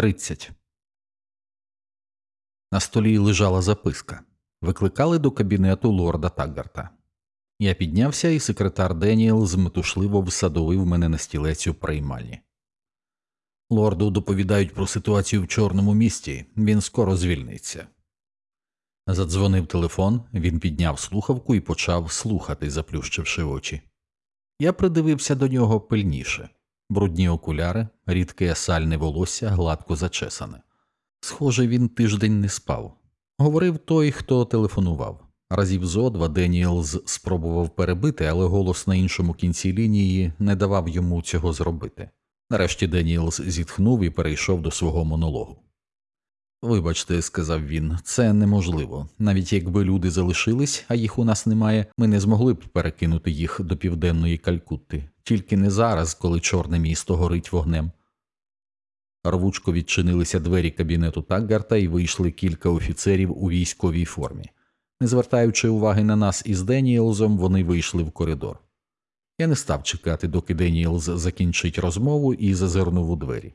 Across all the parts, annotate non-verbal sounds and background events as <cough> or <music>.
30. На столі лежала записка. Викликали до кабінету лорда Таггарта. Я піднявся, і секретар Деніел зметушливо всадовив мене на стілець у приймальні. Лорду доповідають про ситуацію в чорному місті, він скоро звільниться. Задзвонив телефон, він підняв слухавку і почав слухати, заплющивши очі. Я придивився до нього пильніше брудні окуляри, рідке сальне волосся, гладко зачесане. Схоже, він тиждень не спав. Говорив той, хто телефонував. Разів зо два Деніелз спробував перебити, але голос на іншому кінці лінії не давав йому цього зробити. Нарешті Деніелс зітхнув і перейшов до свого монологу. Вибачте, сказав він, це неможливо. Навіть якби люди залишились, а їх у нас немає, ми не змогли б перекинути їх до південної Калькутти, тільки не зараз, коли чорне місто горить вогнем. Рвучко відчинилися двері кабінету Таггарта і вийшли кілька офіцерів у військовій формі. Не звертаючи уваги на нас із Деніелзом, вони вийшли в коридор. Я не став чекати, доки Деніелз закінчить розмову і зазирнув у двері.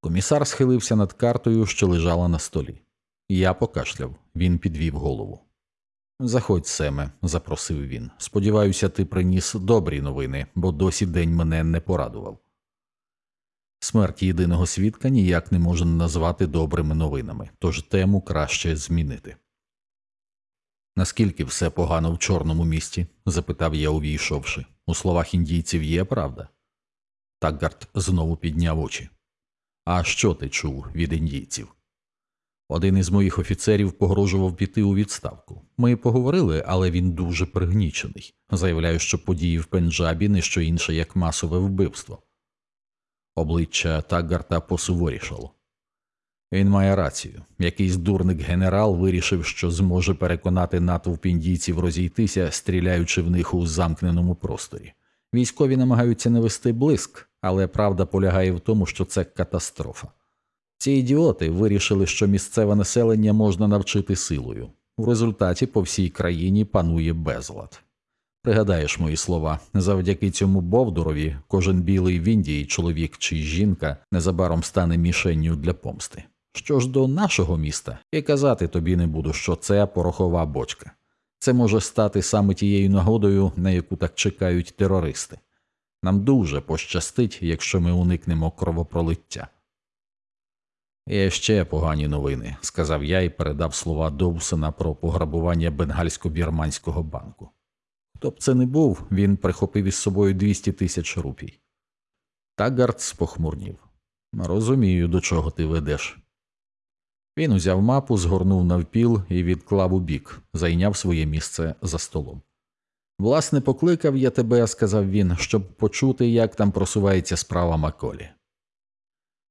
Комісар схилився над картою, що лежала на столі. Я покашляв, він підвів голову. Заходь, Семе, запросив він. Сподіваюся, ти приніс добрі новини, бо досі день мене не порадував. Смерть єдиного свідка ніяк не можна назвати добрими новинами, тож тему краще змінити. Наскільки все погано в чорному місті? запитав я, увійшовши. У словах індійців є правда? Такгард знову підняв очі. А що ти чув від індійців? Один із моїх офіцерів погрожував піти у відставку. Ми поговорили, але він дуже пригнічений. Заявляю, що події в Пенджабі не що інше, як масове вбивство. Обличчя Таггарта посуворішало. Він має рацію. Якийсь дурник генерал вирішив, що зможе переконати натовп індійців розійтися, стріляючи в них у замкненому просторі. Військові намагаються навести блиск, але правда полягає в тому, що це катастрофа. Ці ідіоти вирішили, що місцеве населення можна навчити силою. У результаті по всій країні панує безлад. Пригадаєш мої слова, завдяки цьому Бовдурові кожен білий в Індії, чоловік чи жінка незабаром стане мішенню для помсти. Що ж до нашого міста, і казати тобі не буду, що це порохова бочка. Це може стати саме тією нагодою, на яку так чекають терористи. Нам дуже пощастить, якщо ми уникнемо кровопролиття. Є ще погані новини, сказав я і передав слова Довсона про пограбування бенгальсько-бірманського банку. Хто б це не був, він прихопив із собою 200 тисяч рупій. Тагард спохмурнів. Розумію, до чого ти ведеш. Він узяв мапу, згорнув навпіл і відклав у бік, зайняв своє місце за столом. Власне, покликав я тебе, сказав він, щоб почути, як там просувається справа Маколі.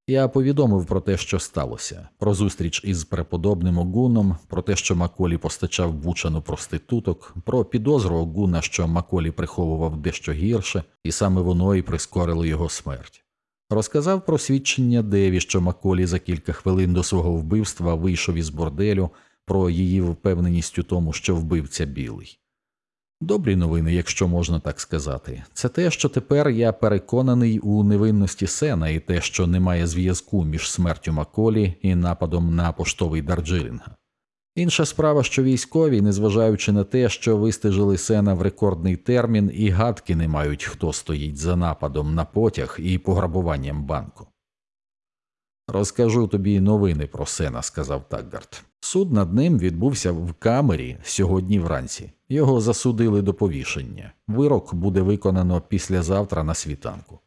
Я повідомив про те, що сталося, про зустріч із преподобним Огуном, про те, що Маколі постачав бучану проституток, про підозру Огуна, що Маколі приховував дещо гірше, і саме воно і прискорило його смерть. Розказав про свідчення Деві, що Маколі за кілька хвилин до свого вбивства вийшов із борделю, про її впевненість у тому, що вбивця білий. Добрі новини, якщо можна так сказати, це те, що тепер я переконаний у невинності Сена і те, що немає зв'язку між смертю Маколі і нападом на поштовий Дарджилінга. Інша справа, що військові, незважаючи на те, що вистежили Сена в рекордний термін, і гадки не мають, хто стоїть за нападом на потяг і пограбуванням банку. Розкажу тобі новини про Сена, сказав Таггард. Суд над ним відбувся в камері сьогодні вранці. Його засудили до повішення. Вирок буде виконано післязавтра на світанку.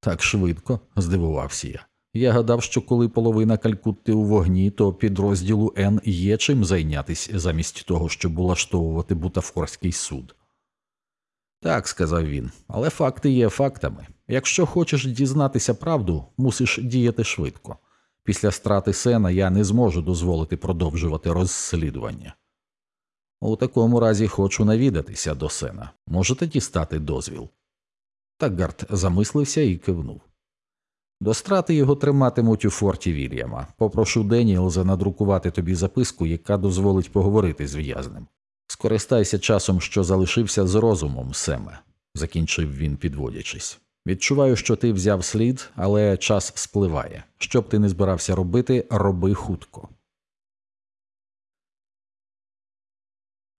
Так швидко, здивувався я. Я гадав, що коли половина Калькутти у вогні, то підрозділу Н є чим зайнятися замість того, щоб улаштовувати бутафорський суд. Так, сказав він, але факти є фактами. Якщо хочеш дізнатися правду, мусиш діяти швидко. Після страти сена я не зможу дозволити продовжувати розслідування. У такому разі хочу навідатися до сена. Можете дістати дозвіл. Такгард замислився і кивнув. До страти його триматимуть у форті Вільяма. Попрошу Деніелза надрукувати тобі записку, яка дозволить поговорити з в'язнем. Скористайся часом, що залишився з розумом, Семе, закінчив він, підводячись. Відчуваю, що ти взяв слід, але час спливає. Що б ти не збирався робити, роби хутко.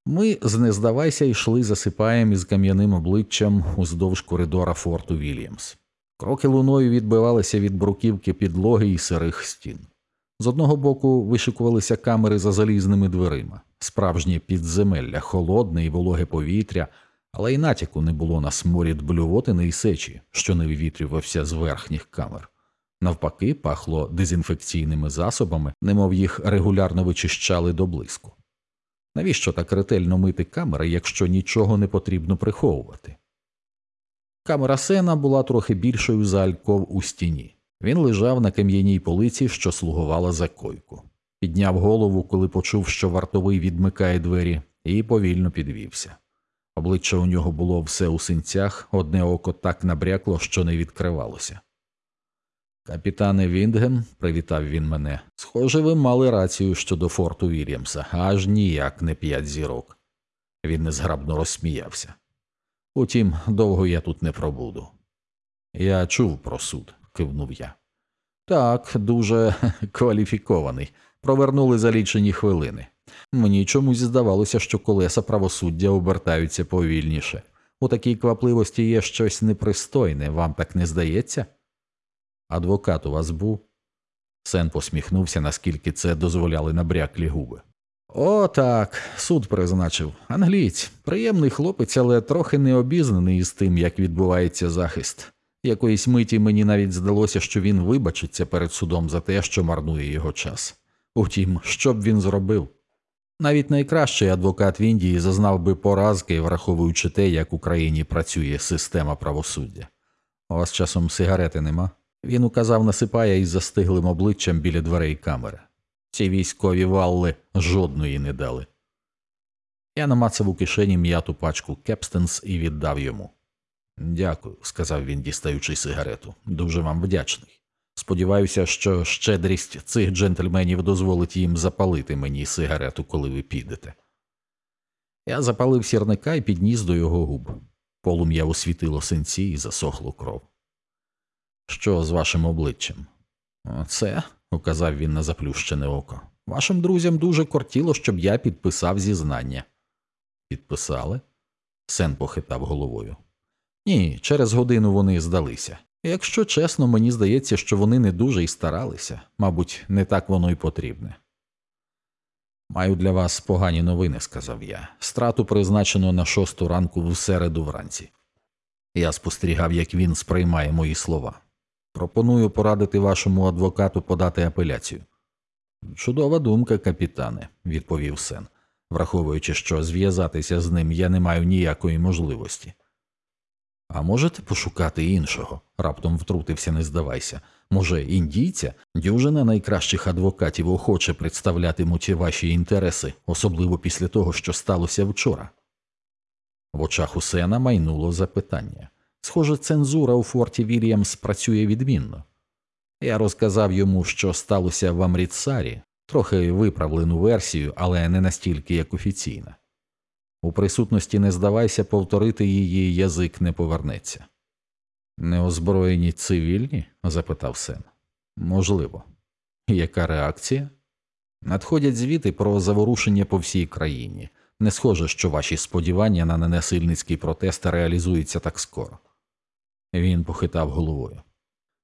Ми з не здавайся йшли засипаєм із кам'яним обличчям уздовж коридора форту Вільямс. Кроки луною відбивалися від бруківки підлоги і сирих стін. З одного боку вишикувалися камери за залізними дверима, справжнє підземелля, холодне і вологе повітря, але й натяку не було на сморід блювотини і сечі, що не вивітрювався з верхніх камер. Навпаки, пахло дезінфекційними засобами, немов їх регулярно вичищали до блиску. Навіщо так ретельно мити камери, якщо нічого не потрібно приховувати? Камера сена була трохи більшою за альков у стіні. Він лежав на кам'яній полиці, що слугувала за койку. Підняв голову, коли почув, що вартовий відмикає двері, і повільно підвівся. Обличчя у нього було все у синцях, одне око так набрякло, що не відкривалося. Капітане Віндгем, привітав він мене. Схоже, ви мали рацію щодо форту Вільямса, аж ніяк не п'ять зірок. Він незграбно розсміявся. Утім, довго я тут не пробуду. Я чув про суд, кивнув я. Так, дуже <laughs> кваліфікований. Провернули за лічені хвилини. Мені чомусь здавалося, що колеса правосуддя обертаються повільніше. У такій квапливості є щось непристойне, вам так не здається? Адвокат у вас був? Сен посміхнувся, наскільки це дозволяли набряклі губи. О, так, суд призначив. Англієць, приємний хлопець, але трохи необізнаний із тим, як відбувається захист. Якоїсь миті мені навіть здалося, що він вибачиться перед судом за те, що марнує його час. Утім, що б він зробив? Навіть найкращий адвокат в Індії зазнав би поразки, враховуючи те, як в країні працює система правосуддя. У вас часом сигарети нема? Він указав на сипаїв із застиглим обличчям біля дверей камери. Ці військові валли жодної не дали. Я намацав у кишені м'яту пачку Capstans і віддав йому. Дякую, сказав він, дістаючи сигарету. Дуже вам вдячний. Сподіваюся, що щедрість цих джентльменів дозволить їм запалити мені сигарету, коли ви підете. Я запалив сірника і підніс до його губ. Полум'я освітило синці і засохло кров. Що з вашим обличчям? Це, указав він на заплющене око. Вашим друзям дуже кортіло, щоб я підписав зізнання. Підписали? Сен похитав головою. Ні, через годину вони здалися. Якщо чесно, мені здається, що вони не дуже й старалися, мабуть, не так воно й потрібне. Маю для вас погані новини, сказав я. Страту призначено на шосту ранку в середу вранці. Я спостерігав, як він сприймає мої слова. Пропоную порадити вашому адвокату подати апеляцію. Чудова думка, капітане, відповів Сен, враховуючи, що зв'язатися з ним я не маю ніякої можливості. А можете пошукати іншого? раптом втрутився, не здавайся. Може, індійця, дюжина найкращих адвокатів охоче представлятимуть ваші інтереси, особливо після того, що сталося вчора. В очах Усена майнуло запитання. Схоже, цензура у форті Вільямс працює відмінно. Я розказав йому, що сталося в Амрітсарі, трохи виправлену версію, але не настільки як офіційна. У присутності не здавайся, повторити її язик не повернеться. Неозброєні цивільні? запитав Сен. Можливо. Яка реакція? Надходять звіти про заворушення по всій країні. Не схоже, що ваші сподівання на ненасильницький протест реалізуються так скоро. Він похитав головою.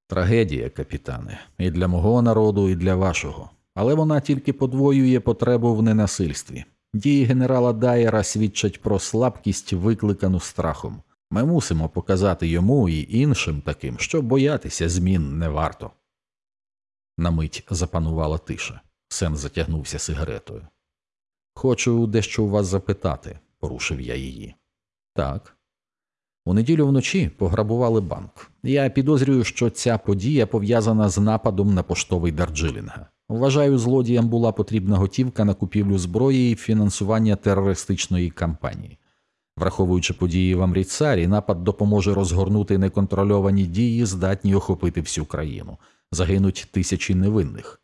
Трагедія, капітане, і для мого народу, і для вашого, але вона тільки подвоює потребу в ненасильстві. Дії генерала Дайера свідчать про слабкість, викликану страхом. Ми мусимо показати йому і іншим таким, що боятися змін не варто. На мить запанувала тиша. Сен затягнувся сигаретою. Хочу дещо у вас запитати, порушив я її. Так. У неділю вночі пограбували банк. Я підозрюю, що ця подія пов'язана з нападом на поштовий Дарджилінга. Вважаю, злодіям була потрібна готівка на купівлю зброї і фінансування терористичної кампанії. Враховуючи події в Амріцарі, напад допоможе розгорнути неконтрольовані дії, здатні охопити всю країну, загинуть тисячі невинних.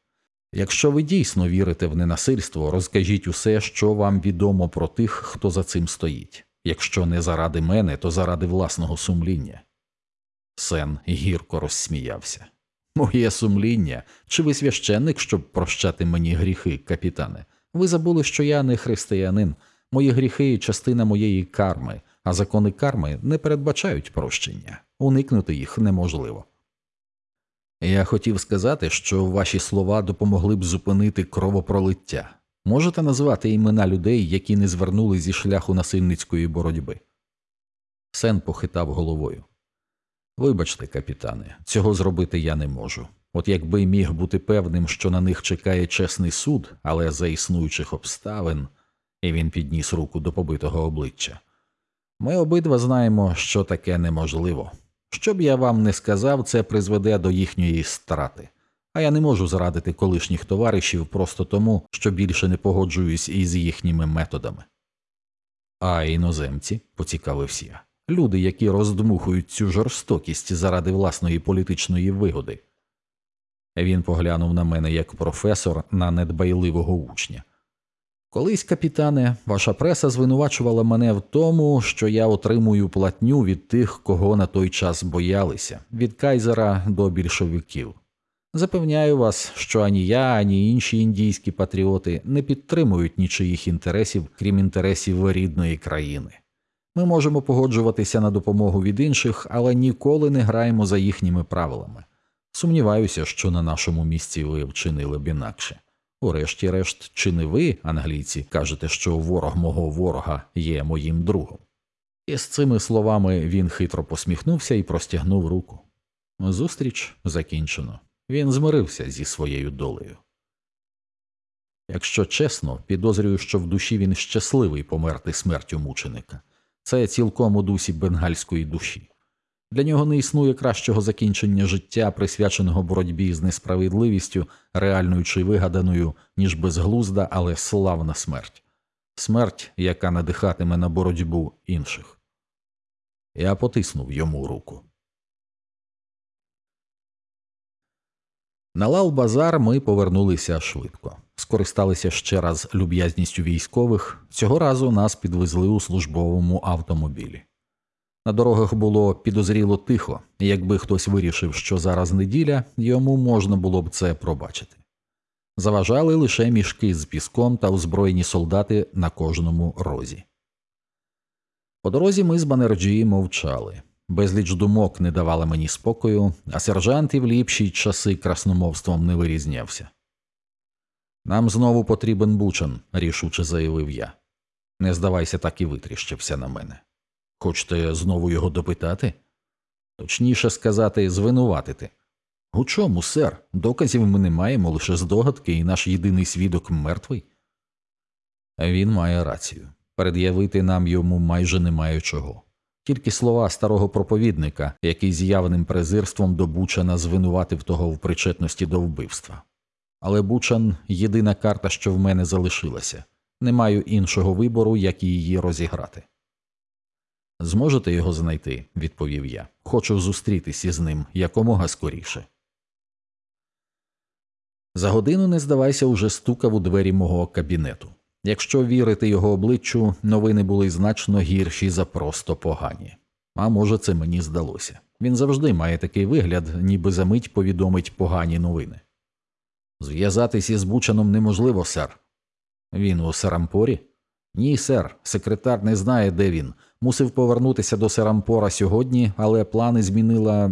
Якщо ви дійсно вірите в ненасильство, розкажіть усе, що вам відомо про тих, хто за цим стоїть. Якщо не заради мене, то заради власного сумління. Сен гірко розсміявся. Моє сумління, чи ви священник, щоб прощати мені гріхи, капітане? Ви забули, що я не християнин. Мої гріхи частина моєї карми, а закони карми не передбачають прощення, уникнути їх неможливо. Я хотів сказати, що ваші слова допомогли б зупинити кровопролиття. Можете назвати імена людей, які не звернули зі шляху насильницької боротьби? Сен похитав головою. Вибачте, капітане, цього зробити я не можу. От якби міг бути певним, що на них чекає чесний суд, але за існуючих обставин, і він підніс руку до побитого обличчя. Ми обидва знаємо, що таке неможливо. Що б я вам не сказав, це призведе до їхньої страти. А я не можу зрадити колишніх товаришів просто тому, що більше не погоджуюсь із їхніми методами. А іноземці, поцікавився я, люди, які роздмухують цю жорстокість заради власної політичної вигоди. Він поглянув на мене як професор на недбайливого учня. Колись, капітане, ваша преса звинувачувала мене в тому, що я отримую платню від тих, кого на той час боялися, від кайзера до більшовиків. Запевняю вас, що ані я, ані інші індійські патріоти не підтримують нічиїх інтересів, крім інтересів рідної країни. Ми можемо погоджуватися на допомогу від інших, але ніколи не граємо за їхніми правилами. Сумніваюся, що на нашому місці ви вчинили б інакше. Урешті-решт, чи не ви, англійці, кажете, що ворог мого ворога є моїм другом? І з цими словами він хитро посміхнувся і простягнув руку. Зустріч закінчено. Він змирився зі своєю долею. Якщо чесно, підозрюю, що в душі він щасливий померти смертю мученика. Це цілком у дусі бенгальської душі. Для нього не існує кращого закінчення життя, присвяченого боротьбі з несправедливістю, реальною чи вигаданою, ніж безглузда, але славна смерть, смерть, яка надихатиме на боротьбу інших. Я потиснув йому руку. На Лал-Базар ми повернулися швидко, скористалися ще раз люб'язністю військових. Цього разу нас підвезли у службовому автомобілі. На дорогах було підозріло тихо, і якби хтось вирішив, що зараз неділя, йому можна було б це пробачити. Заважали лише мішки з піском та озброєні солдати на кожному розі. По дорозі ми з Банерджі мовчали. Безліч думок не давали мені спокою, а сержант і в ліпші часи красномовством не вирізнявся. Нам знову потрібен Бучан, рішуче заявив я. Не здавайся, так і витріщився на мене. Хочете знову його допитати? Точніше сказати, звинуватити. У чому, сер? Доказів ми не маємо, лише здогадки, і наш єдиний свідок мертвий. Він має рацію. Пред'явити нам йому майже немає чого. Тільки слова старого проповідника, який з явним презирством до Бучана звинуватив того в причетності до вбивства. Але Бучан єдина карта, що в мене залишилася. Не маю іншого вибору, як її розіграти. Зможете його знайти, відповів я. Хочу зустрітися з ним якомога скоріше. За годину, не здавайся, уже стукав у двері мого кабінету. Якщо вірити його обличчю, новини були значно гірші за просто погані. А може, це мені здалося. Він завжди має такий вигляд, ніби за мить повідомить погані новини. Зв'язатися з Бучаном неможливо, сер. Він у Сарампорі? Ні, сер. Секретар не знає, де він. Мусив повернутися до Серампора сьогодні, але плани змінила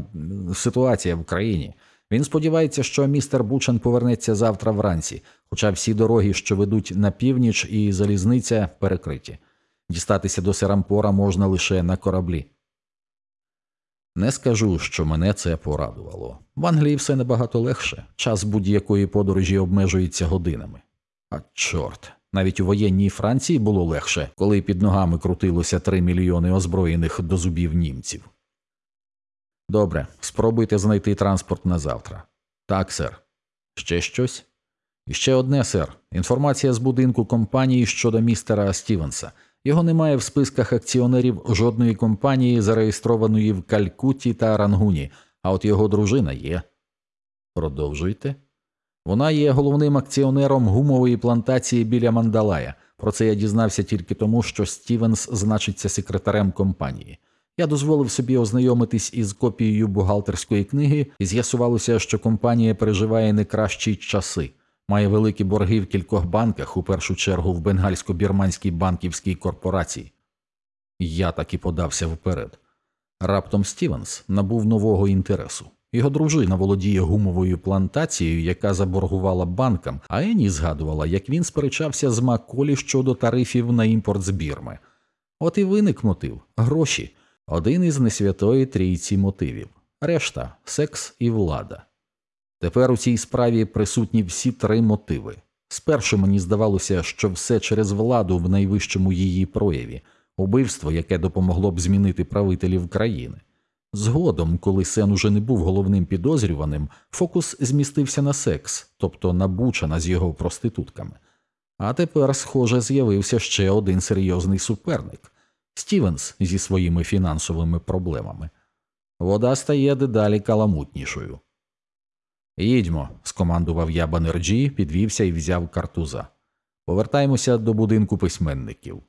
ситуація в країні. Він сподівається, що містер Бучан повернеться завтра вранці, хоча всі дороги, що ведуть на північ, і залізниця перекриті. Дістатися до Серампора можна лише на кораблі. Не скажу, що мене це порадувало. В Англії все набагато легше, час будь-якої подорожі обмежується годинами. А чорт, навіть у воєнній Франції було легше, коли під ногами крутилося три мільйони озброєних до зубів німців. Добре, спробуйте знайти транспорт на завтра. Так, сер. Ще щось? І ще одне, сер. Інформація з будинку компанії щодо містера Стівенса. Його немає в списках акціонерів жодної компанії, зареєстрованої в Калькутті та Рангуні, а от його дружина є. Продовжуйте. Вона є головним акціонером гумової плантації біля Мандалая. Про це я дізнався тільки тому, що Стівенс значиться секретарем компанії. Я дозволив собі ознайомитись із копією бухгалтерської книги, і з'ясувалося, що компанія переживає не кращі часи, має великі борги в кількох банках, у першу чергу в бенгальсько-бірманській банківській корпорації. Я так і подався вперед. Раптом Стівенс набув нового інтересу. Його дружина володіє гумовою плантацією, яка заборгувала банкам, а Ені згадувала, як він сперечався з Маколі щодо тарифів на імпорт з Бірми. От і виник мотив гроші один із несвятої трійці мотивів, решта секс і влада. Тепер у цій справі присутні всі три мотиви. Спершу мені здавалося, що все через владу в найвищому її прояві, убивство, яке допомогло б змінити правителів країни. Згодом, коли Сен уже не був головним підозрюваним, фокус змістився на секс, тобто на Бучана з його проститутками. А тепер, схоже, з'явився ще один серйозний суперник Стівенс зі своїми фінансовими проблемами. Вода стає дедалі каламутнішою. Їдьмо, скомандував я Банерджі, підвівся і взяв картуза. Повертаємося до будинку письменників.